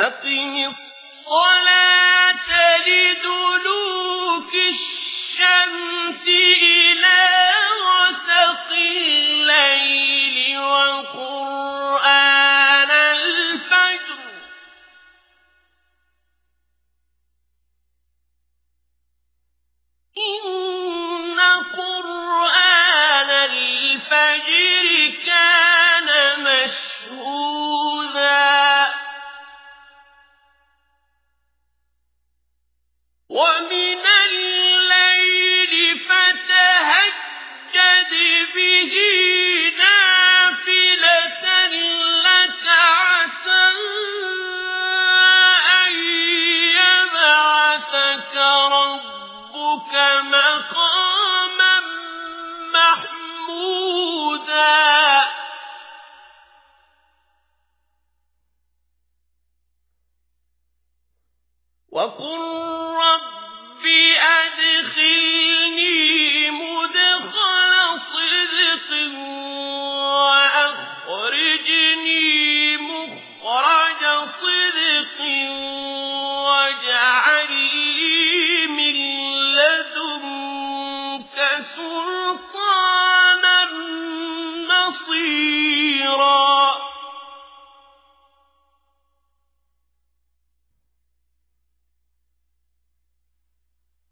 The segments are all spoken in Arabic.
أقم الصلاة لدلوك الشمس وقل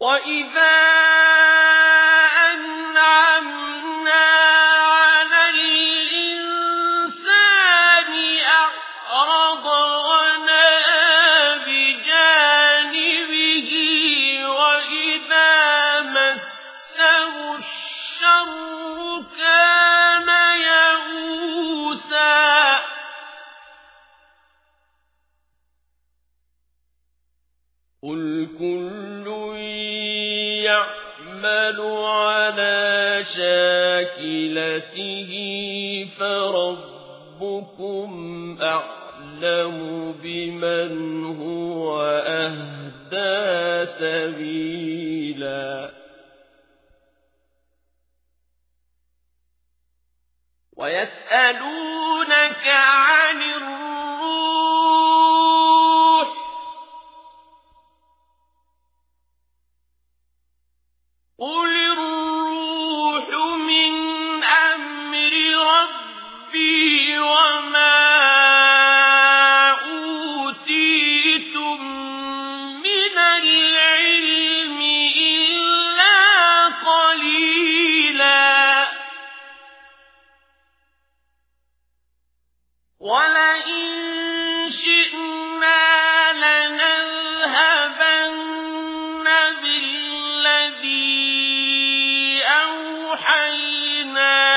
وإذا مشاكلته فربكم أعلم بمن هو أهدى سبيلا ويسألونك عنه ولئن شئنا لنذهبن بالذي أوحينا